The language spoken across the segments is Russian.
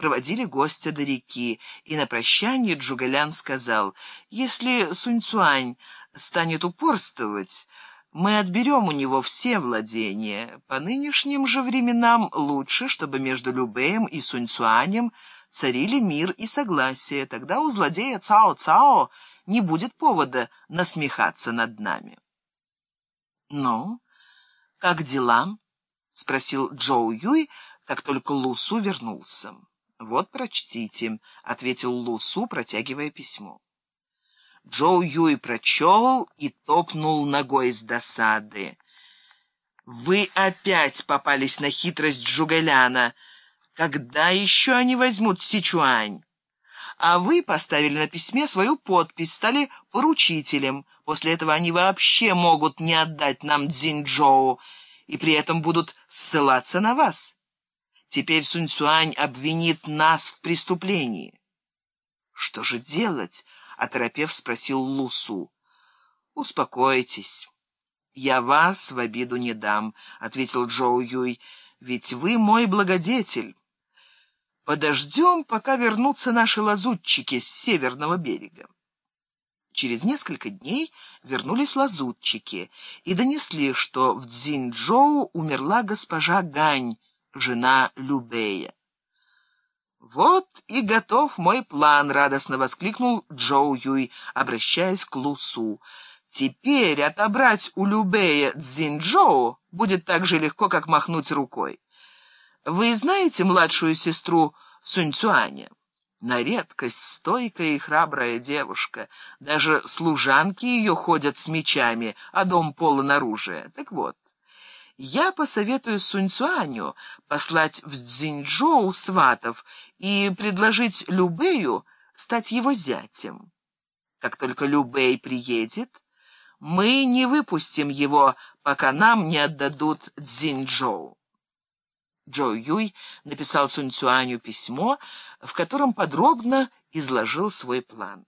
проводили гостя до реки, и на прощание Джугалян сказал, «Если Сунь-Цуань станет упорствовать, мы отберем у него все владения. По нынешним же временам лучше, чтобы между Любеем и Сунь-Цуанем царили мир и согласие. Тогда у злодея Цао-Цао не будет повода насмехаться над нами». «Ну, как дела?» — спросил Джоу Юй, как только Лусу вернулся. «Вот, прочтите», — ответил Лусу, протягивая письмо. Джоу Юй прочел и топнул ногой с досады. «Вы опять попались на хитрость Джугаляна. Когда еще они возьмут Сичуань?» А вы поставили на письме свою подпись, стали поручителем. После этого они вообще могут не отдать нам Цзиньчжоу, и при этом будут ссылаться на вас. Теперь Сунь Цюань обвинит нас в преступлении. Что же делать? оторопев спросил Лусу. Успокойтесь. Я вас в обиду не дам, ответил Джоу Юй, ведь вы мой благодетель. Подождем, пока вернутся наши лазутчики с северного берега. Через несколько дней вернулись лазутчики и донесли, что в Цзиньчжоу умерла госпожа Гань, жена Любея. «Вот и готов мой план», — радостно воскликнул Джоу Юй, обращаясь к Лусу. «Теперь отобрать у Любея Цзиньчжоу будет так же легко, как махнуть рукой. Вы знаете младшую сестру Суньцюаня?» На редкость стойкая и храбрая девушка. Даже служанки ее ходят с мечами, а дом полон оружия. Так вот, я посоветую Суньцуаню послать в Цзиньчжоу сватов и предложить Любею стать его зятем. Как только Любей приедет, мы не выпустим его, пока нам не отдадут Цзиньчжоу. Джо Юй написал Суньцуаню письмо, в котором подробно изложил свой план.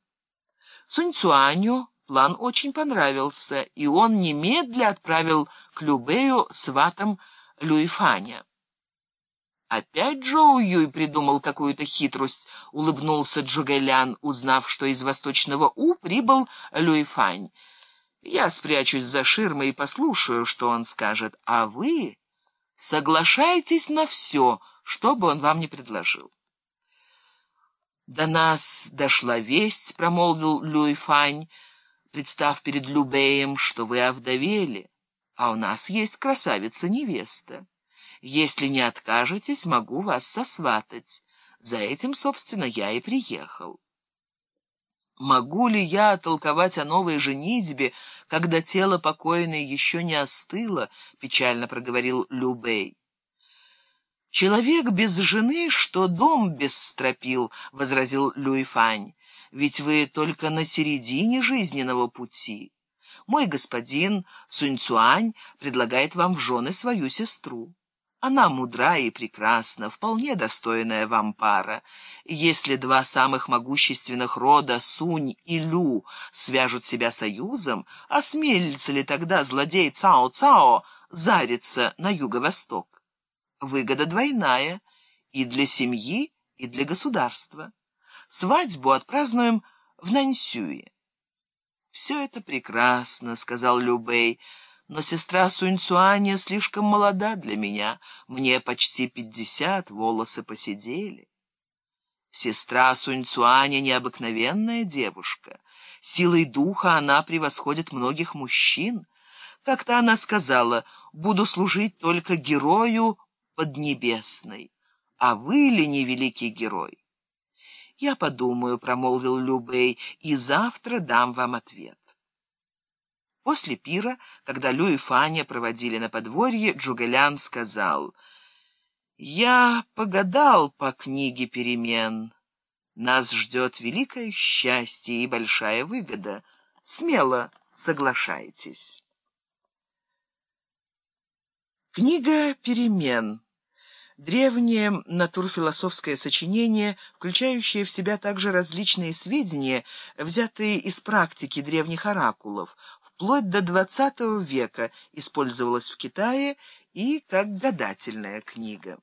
Суньцуаню план очень понравился, и он немедля отправил к Любею сватом Люйфаня. Опять Джоу Юй придумал какую-то хитрость, улыбнулся Джугэлян, узнав, что из Восточного У прибыл Люйфань. Я спрячусь за ширмой и послушаю, что он скажет, а вы соглашайтесь на все, что бы он вам ни предложил. «До нас дошла весть», — промолвил Люйфань, представ перед Любеем, что вы овдовели, а у нас есть красавица-невеста. Если не откажетесь, могу вас сосватать. За этим, собственно, я и приехал. Могу ли я толковать о новой женитьбе, когда тело покойной еще не остыло, печально проговорил Любей. «Человек без жены, что дом без стропил», — возразил Люйфань, «ведь вы только на середине жизненного пути. Мой господин Суньцуань предлагает вам в жены свою сестру. Она мудра и прекрасна, вполне достойная вам пара. Если два самых могущественных рода, Сунь и Лю, свяжут себя союзом, осмелится ли тогда злодей Цао-Цао зариться на юго-восток? Выгода двойная и для семьи, и для государства. Свадьбу отпразднуем в Наньсюе. «Все это прекрасно», — сказал Любэй, — «но сестра Суньцуаня слишком молода для меня. Мне почти пятьдесят, волосы посидели». Сестра Суньцуаня необыкновенная девушка. Силой духа она превосходит многих мужчин. Как-то она сказала, буду служить только герою Поднебесной. А вы ли не великий герой? Я подумаю, промолвил Любей, и завтра дам вам ответ. После пира, когда Лю и Фаня проводили на подворье, Джугалян сказал, «Я погадал по книге перемен. Нас ждет великое счастье и большая выгода. Смело соглашайтесь». Книга перемен. Древнее натурфилософское сочинение, включающее в себя также различные сведения, взятые из практики древних оракулов, вплоть до XX века использовалось в Китае и как гадательная книга.